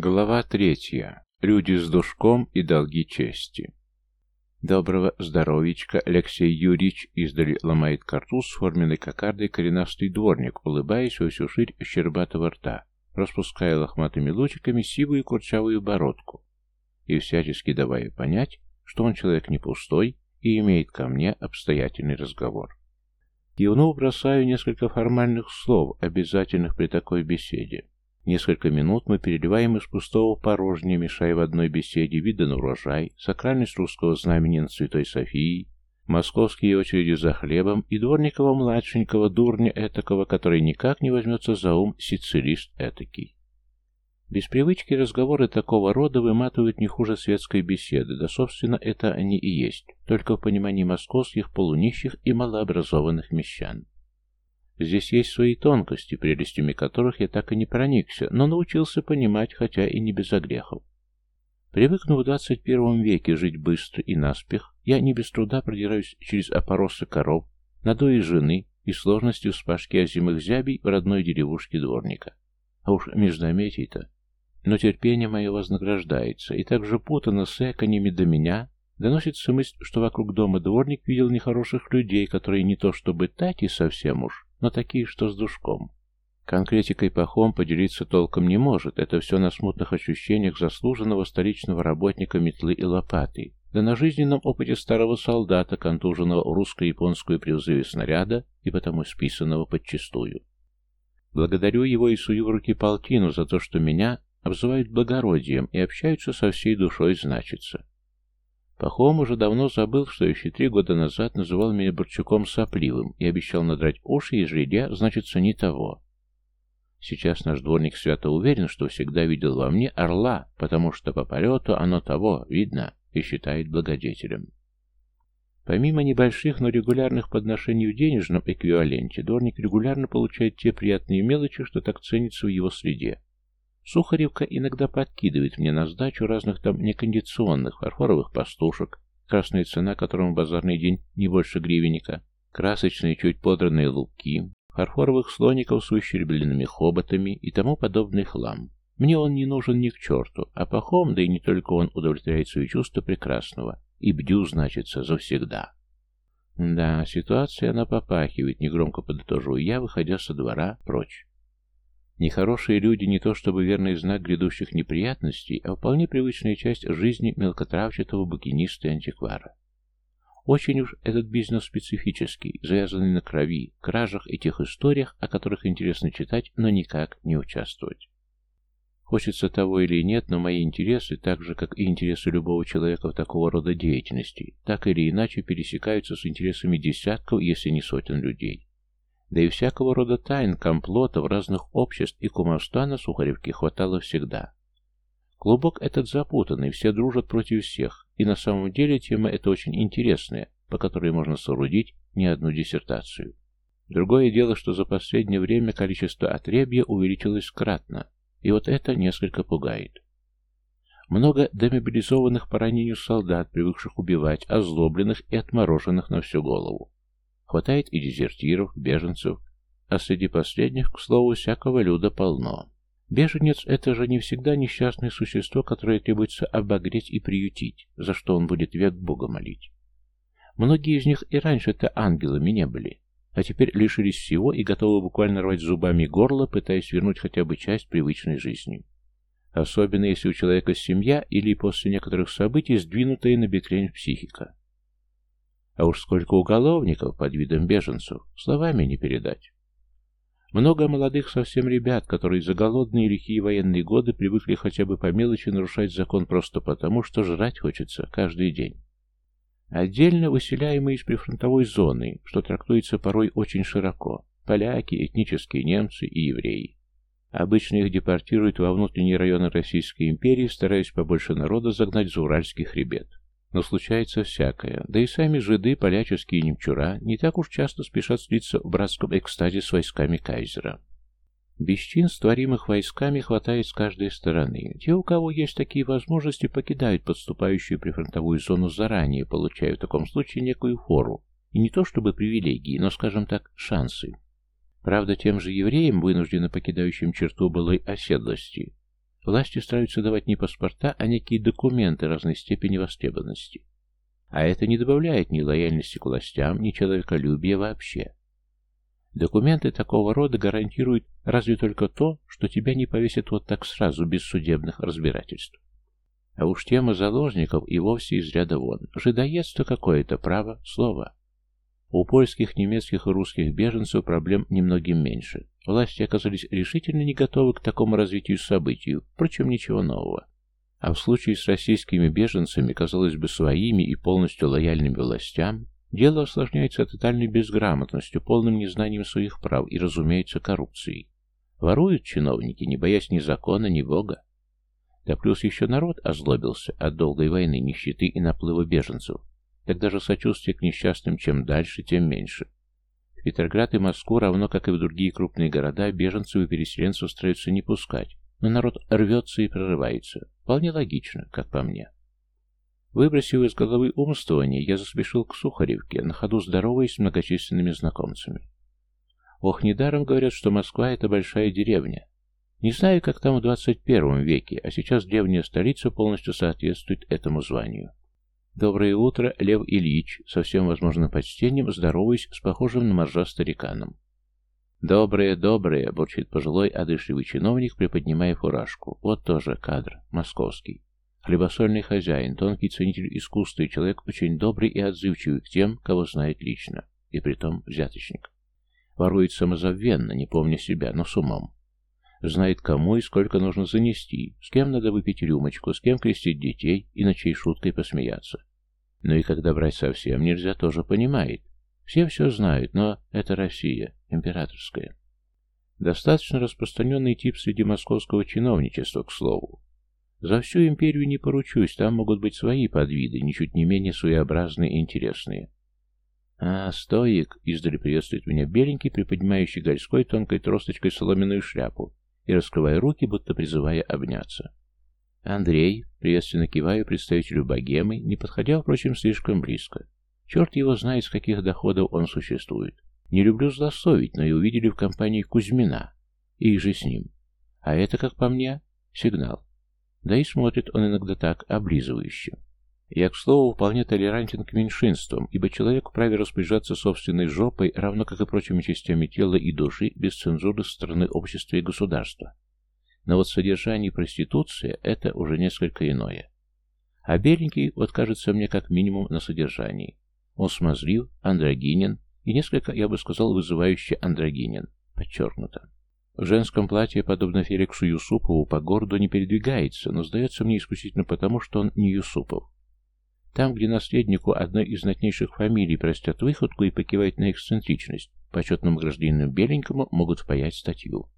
Глава третья. Люди с душком и долги чести. Доброго здоровичка, Алексей Юрьевич издали ломает картуз с форменной кокардой коренастый дворник, улыбаясь во всю ширь щербатого рта, распуская лохматыми лучиками сивую курчавую бородку и всячески давая понять, что он человек не пустой и имеет ко мне обстоятельный разговор. Кивнув, бросаю несколько формальных слов, обязательных при такой беседе. Несколько минут мы переливаем из пустого порожня, мешая в одной беседе виды на урожай, сакральность русского знамени над Святой Софией, московские очереди за хлебом и дворникова-младшенького дурня этакого, который никак не возьмется за ум сицилист этакий. Без привычки разговоры такого рода выматывают не хуже светской беседы, да, собственно, это они и есть, только в понимании московских полунищих и малообразованных мещан. Здесь есть свои тонкости, прелестями которых я так и не проникся, но научился понимать, хотя и не без огрехов. Привыкнув в 21 веке жить быстро и наспех, я не без труда продираюсь через опоросы коров, надои жены и сложности вспашки озимых зябей в родной деревушке дворника. А уж междометий-то. Но терпение мое вознаграждается, и так же путано с эконями до меня, доносится мысль, что вокруг дома дворник видел нехороших людей, которые не то чтобы тати совсем уж, но такие, что с душком. Конкретикой пахом поделиться толком не может, это все на смутных ощущениях заслуженного столичного работника метлы и лопаты, да на жизненном опыте старого солдата, контуженного русско-японскую при взрыве снаряда и потому списанного подчистую. Благодарю его и сую в руки полтину за то, что меня обзывают благородием и общаются со всей душой, значится. Пахом уже давно забыл, что еще три года назад называл меня Борчуком сопливым и обещал надрать уши, ежели я, значится, не того. Сейчас наш дворник свято уверен, что всегда видел во мне орла, потому что по полету оно того, видно, и считает благодетелем. Помимо небольших, но регулярных подношений в денежном эквиваленте, дворник регулярно получает те приятные мелочи, что так ценятся в его среде. Сухаревка иногда подкидывает мне на сдачу разных там некондиционных фарфоровых пастушек, красная цена которым в базарный день не больше гривенника, красочные чуть подранные луки, фарфоровых слоников с выщербленными хоботами и тому подобный хлам. Мне он не нужен ни к черту, а пахом, да и не только он удовлетворяет свои чувства прекрасного. И бдю, значится, завсегда. Да, ситуация она попахивает, негромко подытоживаю я, выходя со двора прочь. Нехорошие люди не то чтобы верный знак грядущих неприятностей, а вполне привычная часть жизни мелкотравчатого букиниста и антиквара. Очень уж этот бизнес специфический, завязанный на крови, кражах и тех историях, о которых интересно читать, но никак не участвовать. Хочется того или нет, но мои интересы, так же, как и интересы любого человека в такого рода деятельности, так или иначе пересекаются с интересами десятков, если не сотен людей. Да и всякого рода тайн, комплотов, разных обществ и кумовства на Сухаревке хватало всегда. Клубок этот запутанный, все дружат против всех, и на самом деле тема эта очень интересная, по которой можно соорудить не одну диссертацию. Другое дело, что за последнее время количество отребья увеличилось кратно, и вот это несколько пугает. Много демобилизованных по ранению солдат, привыкших убивать, озлобленных и отмороженных на всю голову. Хватает и дезертиров, беженцев, а среди последних, к слову, всякого люда полно. Беженец — это же не всегда несчастное существо, которое требуется обогреть и приютить, за что он будет век Бога молить. Многие из них и раньше-то ангелами не были, а теперь лишились всего и готовы буквально рвать зубами горло, пытаясь вернуть хотя бы часть привычной жизни. Особенно если у человека семья или после некоторых событий сдвинутая на бекрень психика. А уж сколько уголовников под видом беженцев, словами не передать. Много молодых совсем ребят, которые за голодные и лихие военные годы привыкли хотя бы по мелочи нарушать закон просто потому, что жрать хочется каждый день. Отдельно выселяемые из прифронтовой зоны, что трактуется порой очень широко, поляки, этнические немцы и евреи. Обычно их депортируют во внутренние районы Российской империи, стараясь побольше народа загнать за Уральский хребет. Но случается всякое, да и сами жиды, поляческие немчура, не так уж часто спешат слиться в братском экстазе с войсками кайзера. Бесчинств, творимых войсками, хватает с каждой стороны. Те, у кого есть такие возможности, покидают подступающую прифронтовую зону заранее, получая в таком случае некую фору. И не то чтобы привилегии, но, скажем так, шансы. Правда, тем же евреям, вынужденно покидающим черту былой оседлости, Власти стараются давать не паспорта, а некие документы разной степени востребованности. А это не добавляет ни лояльности к властям, ни человеколюбия вообще. Документы такого рода гарантируют разве только то, что тебя не повесят вот так сразу, без судебных разбирательств. А уж тема заложников и вовсе из ряда вон. Жидоедство какое-то, право, слово. У польских, немецких и русских беженцев проблем немногим меньше. Власти оказались решительно не готовы к такому развитию событий, впрочем, ничего нового. А в случае с российскими беженцами, казалось бы, своими и полностью лояльными властям, дело осложняется тотальной безграмотностью, полным незнанием своих прав и, разумеется, коррупцией. Воруют чиновники, не боясь ни закона, ни бога. Да плюс еще народ озлобился от долгой войны, нищеты и наплыва беженцев, так даже сочувствие к несчастным чем дальше, тем меньше. В Петроград и Москву, равно как и в другие крупные города, беженцев и переселенцев стараются не пускать, но народ рвется и прорывается. Вполне логично, как по мне. Выбросив из головы умствование, я заспешил к Сухаревке, на ходу здороваясь с многочисленными знакомцами. Ох, недаром говорят, что Москва — это большая деревня. Не знаю, как там в 21 веке, а сейчас древняя столица полностью соответствует этому званию. «Доброе утро, Лев Ильич!» Со всем возможным почтением здороваюсь с похожим на моржа стариканом. «Доброе, доброе!» — бурчит пожилой, одышливый чиновник, приподнимая фуражку. Вот тоже кадр, московский. Хлебосольный хозяин, тонкий ценитель искусства и человек очень добрый и отзывчивый к тем, кого знает лично, и притом взяточник. Ворует самозабвенно, не помня себя, но с умом. Знает, кому и сколько нужно занести, с кем надо выпить рюмочку, с кем крестить детей и на чьей шуткой посмеяться. Но и когда брать совсем нельзя, тоже понимает. Все все знают, но это Россия, императорская. Достаточно распространенный тип среди московского чиновничества, к слову. За всю империю не поручусь, там могут быть свои подвиды, ничуть не менее своеобразные и интересные. «А, стоик!» — издали приветствует меня беленький, приподнимающий горьской тонкой тросточкой соломенную шляпу и раскрывая руки, будто призывая обняться. Андрей, приветственно киваю представителю богемы, не подходя, впрочем, слишком близко. Черт его знает, с каких доходов он существует. Не люблю злословить, но и увидели в компании Кузьмина. И же с ним. А это, как по мне, сигнал. Да и смотрит он иногда так, облизывающе. Я, к слову, вполне толерантен к меньшинствам, ибо человек вправе распоряжаться собственной жопой, равно как и прочими частями тела и души, без цензуры со стороны общества и государства. Но вот содержание и проституция – это уже несколько иное. А беленький вот кажется мне как минимум на содержании. Он смазлив, андрогинен и несколько, я бы сказал, вызывающе андрогинен. Подчеркнуто. В женском платье, подобно Феликсу Юсупову, по городу не передвигается, но сдается мне исключительно потому, что он не Юсупов. Там, где наследнику одной из знатнейших фамилий простят выходку и покивают на эксцентричность, почетному гражданину беленькому могут впаять статью.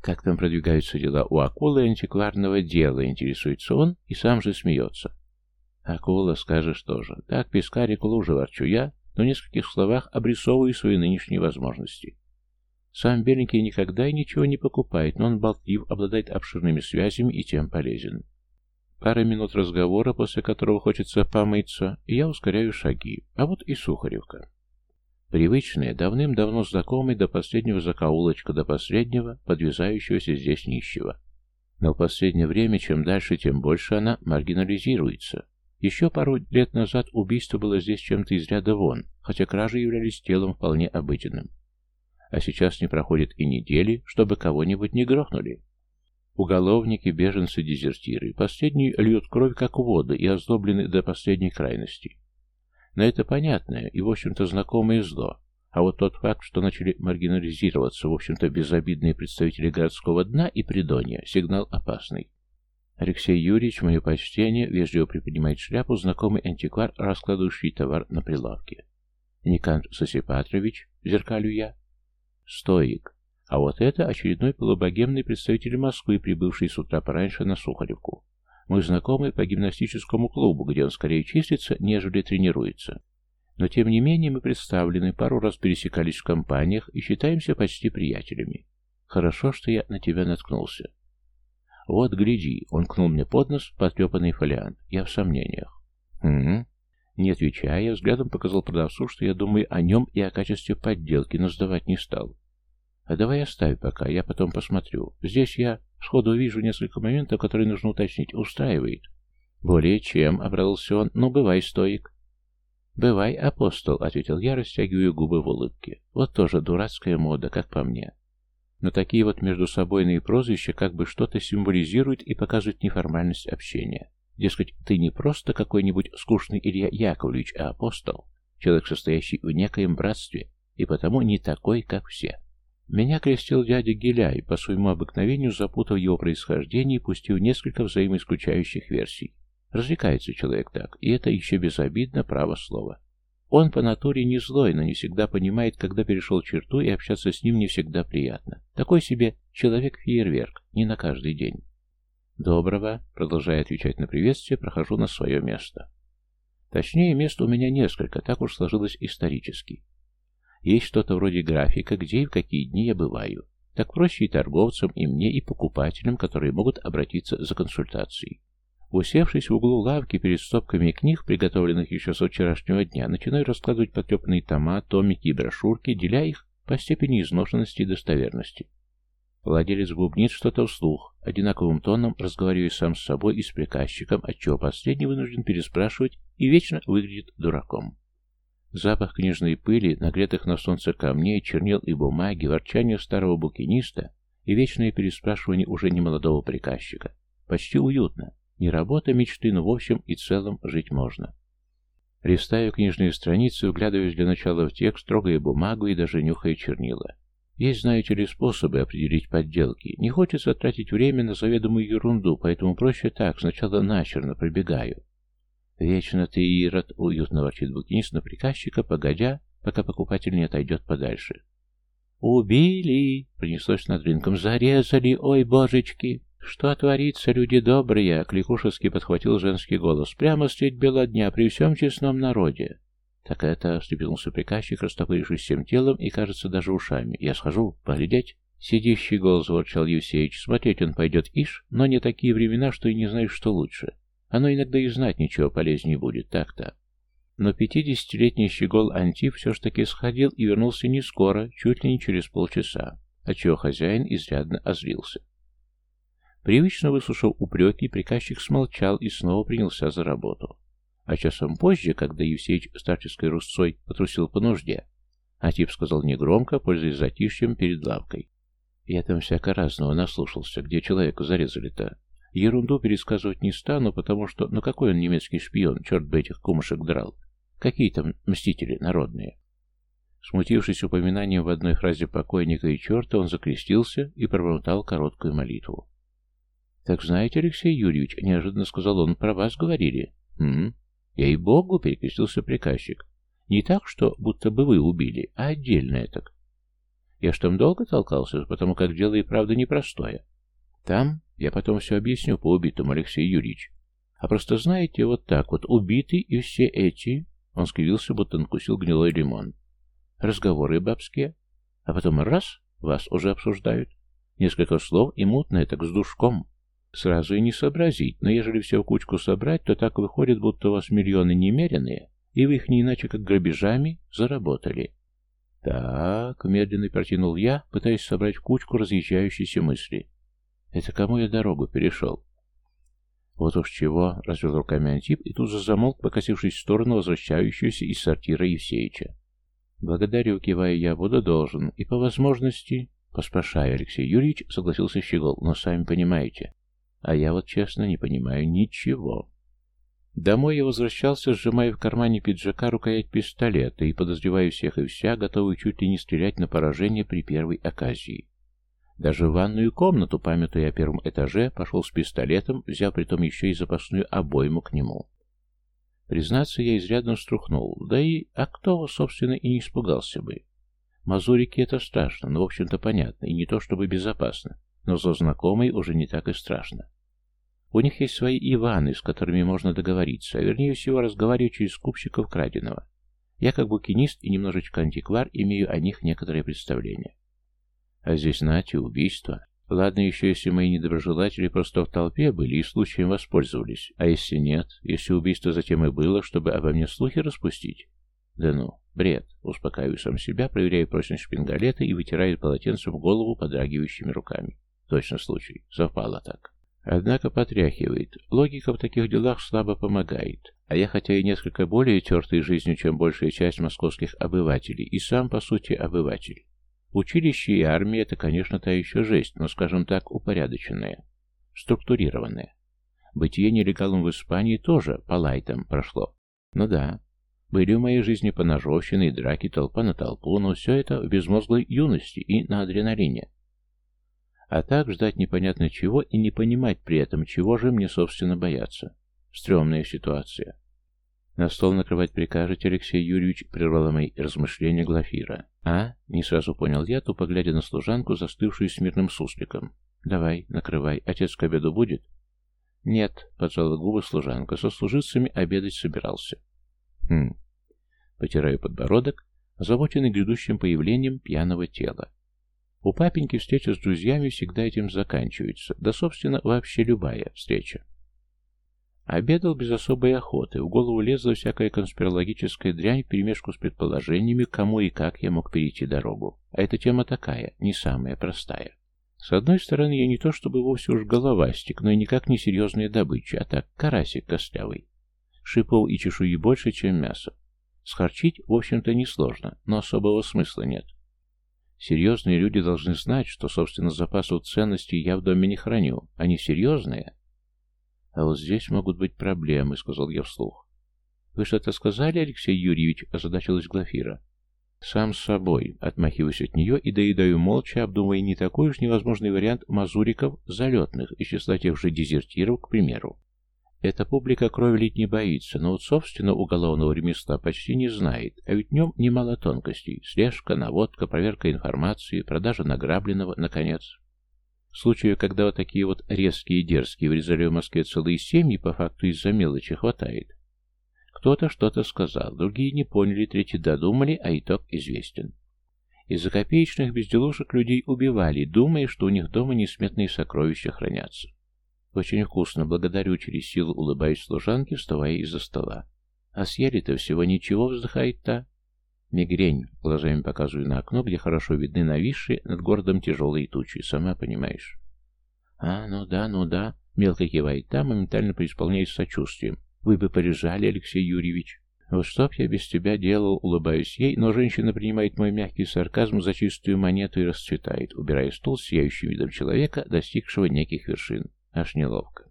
Как там продвигаются дела у акулы антикварного дела, интересуется он и сам же смеется. Акула, скажешь тоже. Так, пескарик лужи ворчу я, но в нескольких словах обрисовываю свои нынешние возможности. Сам Беленький никогда и ничего не покупает, но он болтлив, обладает обширными связями и тем полезен. Пара минут разговора, после которого хочется помыться, и я ускоряю шаги. А вот и Сухаревка. Привычная, давным-давно знакомая до последнего закоулочка, до последнего, подвязающегося здесь нищего. Но в последнее время, чем дальше, тем больше она маргинализируется. Еще пару лет назад убийство было здесь чем-то из ряда вон, хотя кражи являлись телом вполне обыденным. А сейчас не проходит и недели, чтобы кого-нибудь не грохнули. Уголовники, беженцы, дезертиры. Последние льют кровь, как воды, и озлоблены до последней крайности. Но это понятное и, в общем-то, знакомое зло. А вот тот факт, что начали маргинализироваться, в общем-то, безобидные представители городского дна и придонья, сигнал опасный. Алексей Юрьевич, мое почтение, вежливо приподнимает шляпу, знакомый антиквар, раскладывающий товар на прилавке. Никант Сосипатрович, зеркалю я. Стоик. А вот это очередной полубогемный представитель Москвы, прибывший с утра пораньше на Сухаревку. Мы знакомы по гимнастическому клубу, где он скорее чистится, нежели тренируется. Но тем не менее мы представлены, пару раз пересекались в компаниях и считаемся почти приятелями. Хорошо, что я на тебя наткнулся. Вот, гляди, он кнул мне под нос потрепанный фолиант. Я в сомнениях. Угу. Не отвечая, взглядом показал продавцу, что я думаю о нем и о качестве подделки, но сдавать не стал. А давай оставь пока, я потом посмотрю. Здесь я Сходу вижу несколько моментов, которые нужно уточнить. Устраивает. Более чем, обрадовался он. Ну, бывай, стоик. «Бывай, апостол», — ответил я, растягивая губы в улыбке. «Вот тоже дурацкая мода, как по мне». Но такие вот между собойные прозвища как бы что-то символизируют и показывают неформальность общения. Дескать, ты не просто какой-нибудь скучный Илья Яковлевич, а апостол, человек, состоящий в некоем братстве, и потому не такой, как все. Меня крестил дядя Геляй, по своему обыкновению запутав его происхождение и пустив несколько взаимоисключающих версий. Развлекается человек так, и это еще безобидно, право слова. Он по натуре не злой, но не всегда понимает, когда перешел черту, и общаться с ним не всегда приятно. Такой себе человек-фейерверк, не на каждый день. «Доброго», — продолжая отвечать на приветствие, прохожу на свое место. Точнее, мест у меня несколько, так уж сложилось исторически. Есть что-то вроде графика, где и в какие дни я бываю. Так проще и торговцам, и мне, и покупателям, которые могут обратиться за консультацией. Усевшись в углу лавки перед стопками книг, приготовленных еще со вчерашнего дня, начинаю раскладывать потрепанные тома, томики и брошюрки, деля их по степени изношенности и достоверности. Владелец бубнит что-то вслух, одинаковым тоном разговаривая сам с собой и с приказчиком, отчего последний вынужден переспрашивать и вечно выглядит дураком. Запах книжной пыли, нагретых на солнце камней, чернил и бумаги, ворчание старого букиниста и вечное переспрашивание уже немолодого приказчика. Почти уютно. Не работа мечты, но в общем и целом жить можно. Листаю книжные страницы, углядываясь для начала в текст, трогая бумагу и даже нюхая чернила. Есть, знаете ли, способы определить подделки. Не хочется тратить время на заведомую ерунду, поэтому проще так, сначала начерно пробегаю. Вечно ты, Ирод, уютно ворчит букинист на приказчика, погодя, пока покупатель не отойдет подальше. «Убили!» — пронеслось над рынком. «Зарезали! Ой, божечки!» «Что творится, люди добрые?» — кликушески подхватил женский голос. «Прямо средь бела дня, при всем честном народе». «Так это...» — встрепенулся приказчик, растопырившись всем телом и, кажется, даже ушами. «Я схожу, поглядеть?» Сидящий голос ворчал Евсеич. Смотреть он пойдет, ишь, но не такие времена, что и не знаешь, что лучше. Оно иногда и знать ничего полезнее будет, так-то. Но пятидесятилетний щегол Антип все ж таки сходил и вернулся не скоро, чуть ли не через полчаса, отчего хозяин изрядно озлился. Привычно выслушав упреки, приказчик смолчал и снова принялся за работу. А часом позже, когда Евсеич старческой русцой потрусил по нужде, Атип сказал негромко, пользуясь затишьем перед лавкой. «Я там всяко разного наслушался, где человека зарезали-то. Ерунду пересказывать не стану, потому что, ну какой он немецкий шпион, черт бы этих кумушек драл. Какие там мстители народные?» Смутившись упоминанием в одной фразе покойника и черта, он закрестился и пробормотал короткую молитву. «Так знаете, Алексей Юрьевич, — неожиданно сказал он, — про вас говорили». «М? Ей-богу, — перекрестился приказчик. Не так, что будто бы вы убили, а отдельно так. Я ж там долго толкался, потому как дело и правда непростое. Там я потом все объясню по убитому, Алексей Юрьевич. А просто знаете, вот так вот, убиты и все эти... Он скривился, будто накусил гнилой лимон. Разговоры бабские. А потом раз, вас уже обсуждают. Несколько слов и мутное, так с душком. Сразу и не сообразить, но ежели все в кучку собрать, то так выходит, будто у вас миллионы немеренные, и вы их не иначе как грабежами заработали. Так, медленно протянул я, пытаясь собрать в кучку разъезжающиеся мысли. Это кому я дорогу перешел? Вот уж чего, развел руками Антип и тут же замолк, покосившись в сторону возвращающегося из сортира Евсеича. Благодарю, кивая я, буду должен, и по возможности... Поспрашаю, Алексей Юрьевич, согласился Щегол, но сами понимаете, а я вот честно не понимаю ничего. Домой я возвращался, сжимая в кармане пиджака рукоять пистолета и подозревая всех и вся, готовый чуть ли не стрелять на поражение при первой оказии. Даже в ванную комнату, памятуя о первом этаже, пошел с пистолетом, взяв притом еще и запасную обойму к нему. Признаться, я изрядно струхнул, да и а кто, собственно, и не испугался бы. Мазурики это страшно, но, в общем-то, понятно, и не то чтобы безопасно но за знакомой уже не так и страшно. У них есть свои Иваны, с которыми можно договориться, а вернее всего разговаривать через скупщиков краденого. Я как букинист и немножечко антиквар имею о них некоторое представление. А здесь, нате, убийство. Ладно еще, если мои недоброжелатели просто в толпе были и случаем воспользовались. А если нет, если убийство затем и было, чтобы обо мне слухи распустить? Да ну, бред. Успокаиваю сам себя, проверяю прочность шпингалета и вытираю полотенцем голову подрагивающими руками. Точно случай. Совпало так. Однако потряхивает. Логика в таких делах слабо помогает. А я, хотя и несколько более тертый жизнью, чем большая часть московских обывателей, и сам, по сути, обыватель. Училище и армия – это, конечно, та еще жесть, но, скажем так, упорядоченная, структурированная. Бытие нелегалом в Испании тоже по лайтам прошло. Ну да, были в моей жизни поножовщины и драки толпа на толпу, но все это в безмозглой юности и на адреналине. А так ждать непонятно чего и не понимать при этом, чего же мне, собственно, бояться. Стремная ситуация. На стол накрывать прикажете, Алексей Юрьевич, прервала мои размышления Глафира. А? Не сразу понял я, тупо глядя на служанку, застывшую с мирным сусликом. Давай, накрывай. Отец к обеду будет? Нет, поджала губы служанка, со служицами обедать собирался. Хм. Потираю подбородок, озабоченный грядущим появлением пьяного тела. У папеньки встреча с друзьями всегда этим заканчивается, да, собственно, вообще любая встреча. Обедал без особой охоты, в голову лезла всякая конспирологическая дрянь вперемешку с предположениями, кому и как я мог перейти дорогу. А эта тема такая, не самая простая. С одной стороны, я не то чтобы вовсе уж головастик, но и никак не серьезная добыча, а так, карасик костлявый. Шипов и чешуи больше, чем мясо. Схарчить, в общем-то, несложно, но особого смысла нет. Серьезные люди должны знать, что, собственно, запасов ценностей я в доме не храню. Они серьезные? А вот здесь могут быть проблемы, сказал я вслух. Вы что-то сказали, Алексей Юрьевич? озадачилась Глафира. Сам с собой, отмахиваюсь от нее и доедаю молча, обдумывая не такой уж невозможный вариант мазуриков залетных из числа тех же дезертиров, к примеру. Эта публика крови лить не боится, но вот, собственно, уголовного ремесла почти не знает, а ведь в нем немало тонкостей. Слежка, наводка, проверка информации, продажа награбленного, наконец. Случаев, когда вот такие вот резкие и дерзкие врезали в Москве целые семьи, по факту из-за мелочи хватает. Кто-то что-то сказал, другие не поняли, третьи додумали, а итог известен. Из-за копеечных безделушек людей убивали, думая, что у них дома несметные сокровища хранятся. «Очень вкусно, благодарю через силу, улыбаясь служанке, вставая из-за стола. А съели-то всего ничего, вздыхает та. Мигрень, глазами показываю на окно, где хорошо видны нависшие над городом тяжелые тучи, сама понимаешь. А, ну да, ну да, мелко кивает та, моментально преисполняясь сочувствием. Вы бы порежали, Алексей Юрьевич. Вот что б я без тебя делал, улыбаюсь ей, но женщина принимает мой мягкий сарказм за чистую монету и расцветает, убирая стол с сияющим видом человека, достигшего неких вершин. Аж неловко.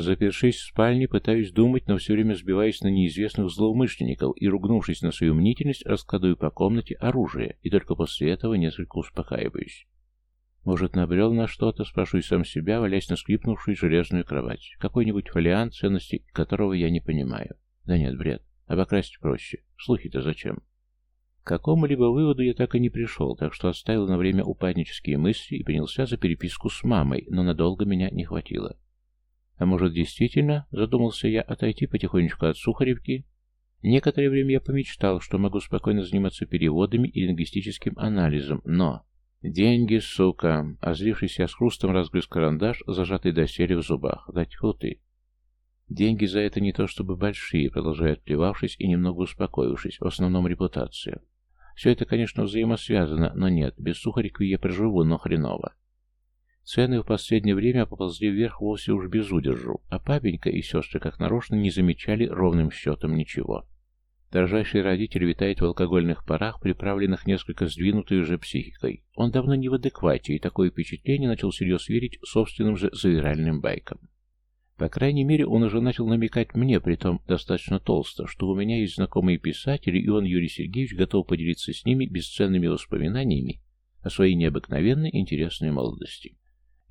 Запершись в спальне, пытаюсь думать, но все время сбиваюсь на неизвестных злоумышленников и, ругнувшись на свою мнительность, раскладываю по комнате оружие, и только после этого несколько успокаиваюсь. Может, набрел на что-то, спрашиваю сам себя, валясь на скрипнувшую железную кровать. Какой-нибудь фолиант, ценности которого я не понимаю. Да нет, бред. Обокрасть проще. Слухи-то зачем? К какому-либо выводу я так и не пришел, так что оставил на время упаднические мысли и принялся за переписку с мамой, но надолго меня не хватило. А может, действительно, задумался я, отойти потихонечку от Сухаревки? Некоторое время я помечтал, что могу спокойно заниматься переводами и лингвистическим анализом, но... Деньги, сука! Озлившись с хрустом разгрыз карандаш, зажатый доселе в зубах. Да тьфу ты! Деньги за это не то чтобы большие, продолжая отплевавшись и немного успокоившись, в основном репутация. Все это, конечно, взаимосвязано, но нет, без Сухаревки я проживу, но хреново. Цены в последнее время поползли вверх вовсе уж без удержу, а папенька и сестры как нарочно не замечали ровным счетом ничего. Дрожайший родитель витает в алкогольных парах, приправленных несколько сдвинутой уже психикой. Он давно не в адеквате, и такое впечатление начал всерьез верить собственным же завиральным байкам. По крайней мере, он уже начал намекать мне, притом достаточно толсто, что у меня есть знакомые писатели, и он, Юрий Сергеевич, готов поделиться с ними бесценными воспоминаниями о своей необыкновенной интересной молодости.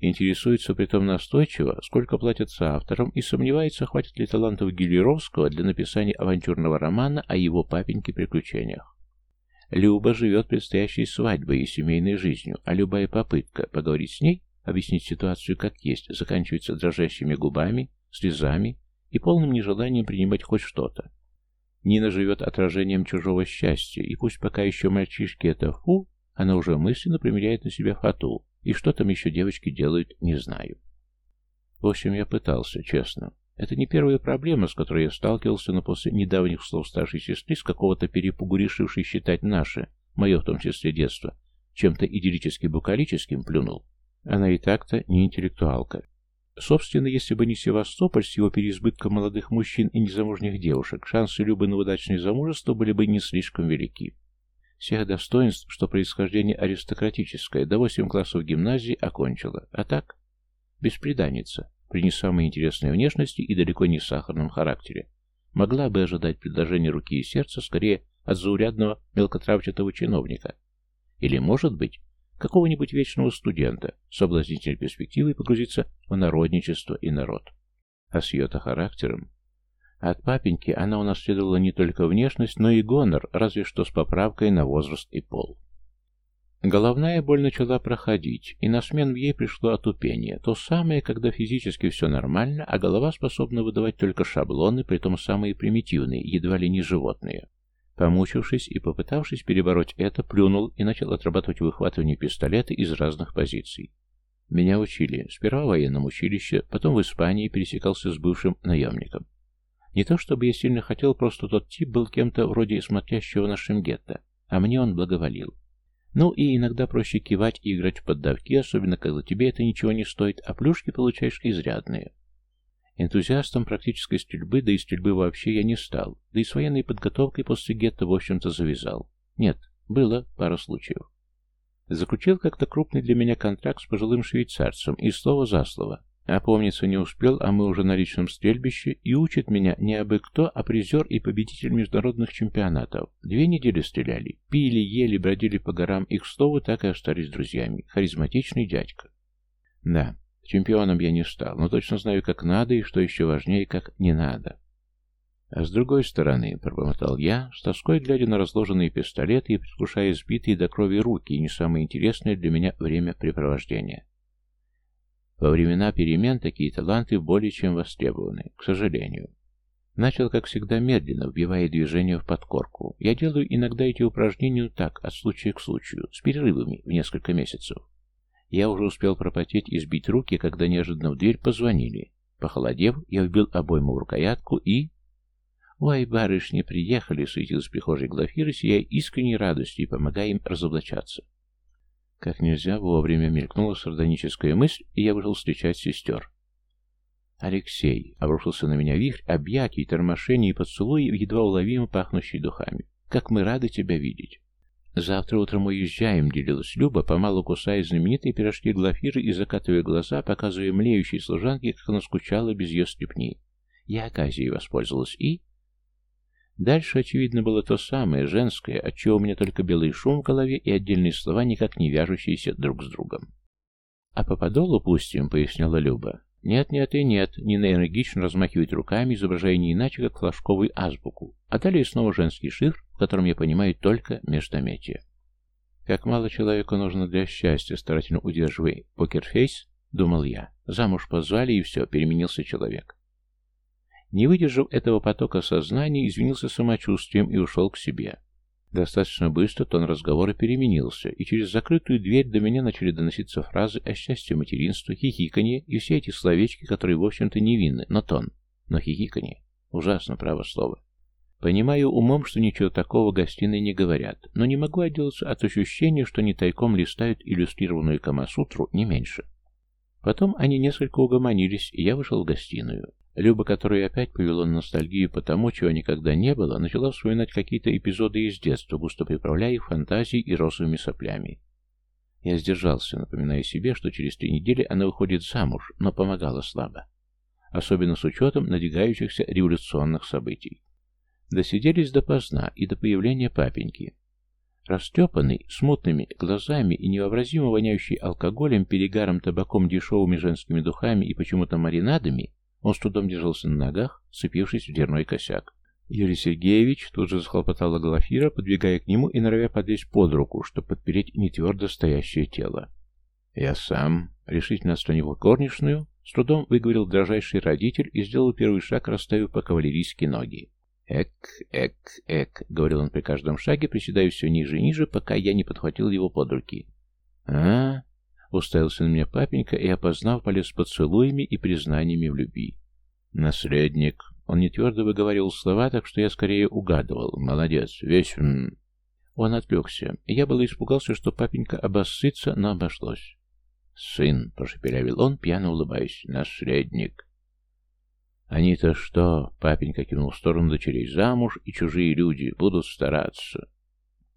Интересуется притом настойчиво, сколько платятся авторам, и сомневается, хватит ли талантов Гелеровского для написания авантюрного романа о его папеньке-приключениях. Люба живет предстоящей свадьбой и семейной жизнью, а любая попытка поговорить с ней Объяснить ситуацию как есть заканчивается дрожащими губами, слезами и полным нежеланием принимать хоть что-то. Нина живет отражением чужого счастья, и пусть пока еще мальчишки это фу, она уже мысленно примеряет на себя фату, и что там еще девочки делают, не знаю. В общем, я пытался, честно. Это не первая проблема, с которой я сталкивался, но после недавних слов старшей сестры, с какого-то перепугу решившей считать наше, мое в том числе детство, чем-то идиллически-букалическим, плюнул. Она и так-то не интеллектуалка. Собственно, если бы не Севастополь с его переизбытком молодых мужчин и незамужних девушек, шансы Любы на удачное замужество были бы не слишком велики. Всех достоинств, что происхождение аристократическое, до восемь классов гимназии окончила. А так? Бесприданница, при не самой интересной внешности и далеко не сахарном характере. Могла бы ожидать предложения руки и сердца скорее от заурядного мелкотравчатого чиновника. Или, может быть, какого-нибудь вечного студента, соблазнительной перспективой погрузиться в народничество и народ. А с ее-то характером... От папеньки она унаследовала не только внешность, но и гонор, разве что с поправкой на возраст и пол. Головная боль начала проходить, и на смену ей пришло отупение, то самое, когда физически все нормально, а голова способна выдавать только шаблоны, притом самые примитивные, едва ли не животные. Помучившись и попытавшись перебороть это, плюнул и начал отрабатывать выхватывание пистолета из разных позиций. Меня учили. Сперва в военном училище, потом в Испании пересекался с бывшим наемником. Не то чтобы я сильно хотел, просто тот тип был кем-то вроде смотрящего нашим гетто, а мне он благоволил. Ну и иногда проще кивать и играть в поддавки, особенно когда тебе это ничего не стоит, а плюшки получаешь изрядные. Энтузиастом практической стрельбы, да и стрельбы вообще я не стал, да и с военной подготовкой после гетто, в общем-то, завязал. Нет, было пара случаев. Заключил как-то крупный для меня контракт с пожилым швейцарцем, и слово за слово. Опомниться не успел, а мы уже на личном стрельбище, и учит меня не абы кто, а призер и победитель международных чемпионатов. Две недели стреляли, пили, ели, бродили по горам, их слово так и остались друзьями. Харизматичный дядька. Да, Чемпионом я не стал, но точно знаю, как надо и, что еще важнее, как не надо. А с другой стороны, пробормотал я, с тоской глядя на разложенные пистолеты и предвкушая сбитые до крови руки, и не самое интересное для меня времяпрепровождение. Во времена перемен такие таланты более чем востребованы, к сожалению. Начал, как всегда, медленно, вбивая движение в подкорку. Я делаю иногда эти упражнения так, от случая к случаю, с перерывами в несколько месяцев. Я уже успел пропотеть и сбить руки, когда неожиданно в дверь позвонили. Похолодев, я вбил обойму в рукоятку и... «Ой, барышни, приехали!» — суетилась прихожей Глафира, сияя искренней радостью и помогая им разоблачаться. Как нельзя вовремя мелькнула сардоническая мысль, и я вышел встречать сестер. Алексей обрушился на меня вихрь объятий, тормошений и поцелуи, едва уловимо пахнущий духами. «Как мы рады тебя видеть!» «Завтра утром уезжаем», — делилась Люба, помалу кусая знаменитые пирожки Глафиры и закатывая глаза, показывая млеющей служанке, как она скучала без ее степни. Я оказией воспользовалась и... Дальше, очевидно, было то самое, женское, отчего у меня только белый шум в голове и отдельные слова, никак не вяжущиеся друг с другом. «А по подолу пустим», — поясняла Люба. «Нет-нет и нет», — Нина энергично размахивает руками, изображая не иначе, как флажковую азбуку. А далее снова женский шифр, в котором я понимаю только междометие. Как мало человеку нужно для счастья, старательно удерживая покерфейс, думал я. Замуж позвали, и все, переменился человек. Не выдержав этого потока сознания, извинился самочувствием и ушел к себе. Достаточно быстро тон разговора переменился, и через закрытую дверь до меня начали доноситься фразы о счастье материнства, хихиканье и все эти словечки, которые, в общем-то, невинны, но тон, но хихиканье. Ужасно, право слово. Понимаю умом, что ничего такого гостиной не говорят, но не могу отделаться от ощущения, что они тайком листают иллюстрированную Камасутру не меньше. Потом они несколько угомонились, и я вышел в гостиную. Люба, которая опять повела на ностальгию по тому, чего никогда не было, начала вспоминать какие-то эпизоды из детства, густо приправляя их фантазией и розовыми соплями. Я сдержался, напоминая себе, что через три недели она выходит замуж, но помогала слабо. Особенно с учетом надвигающихся революционных событий. Досиделись допоздна и до появления папеньки. Растепанный, с мутными глазами и невообразимо воняющий алкоголем, перегаром, табаком, дешевыми женскими духами и почему-то маринадами, он с трудом держался на ногах, сцепившись в дверной косяк. Юрий Сергеевич тут же захлопотала Глафира, подбегая к нему и норовя подлезть под руку, чтобы подпереть нетвердо стоящее тело. «Я сам», — решительно отстранил горничную, с трудом выговорил дрожайший родитель и сделал первый шаг, расставив по-кавалерийски ноги. «Эк, эк, эк», — говорил он при каждом шаге, приседая все ниже и ниже, пока я не подхватил его под руки. «А, Уставился на меня папенька и, опознав, полез поцелуями и признаниями в любви. «Наследник!» Он не твердо выговаривал слова, так что я скорее угадывал. «Молодец! Весь...» Он отвлекся. Я было испугался, что папенька обоссытся, но обошлось. «Сын», — прошепелявил он, пьяно улыбаясь, — «наследник». «Они-то что?» — папенька кинул в сторону дочерей. «Замуж и чужие люди будут стараться».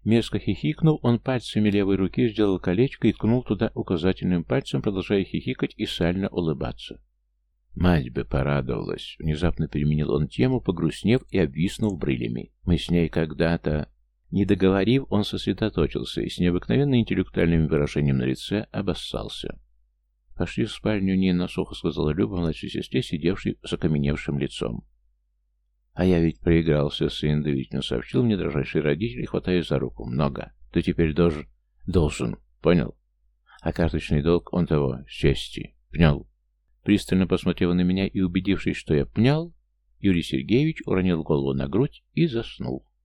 Мерзко хихикнул, он пальцами левой руки сделал колечко и ткнул туда указательным пальцем, продолжая хихикать и сально улыбаться. Мать бы порадовалась. Внезапно переменил он тему, погрустнев и обвиснув брылями. Мы с ней когда-то... Не договорив, он сосредоточился и с необыкновенно интеллектуальным выражением на лице обоссался. «Пошли в спальню, Нина», — сухо сказала Люба младшей сестре, сидевшей с окаменевшим лицом. «А я ведь проигрался, сын, доверительно сообщил мне дрожайший родитель, хватая за руку. Много. Ты теперь должен... Должен. Понял? А карточный долг он того, с чести. Пнял». Пристально посмотрев на меня и убедившись, что я пнял, Юрий Сергеевич уронил голову на грудь и заснул.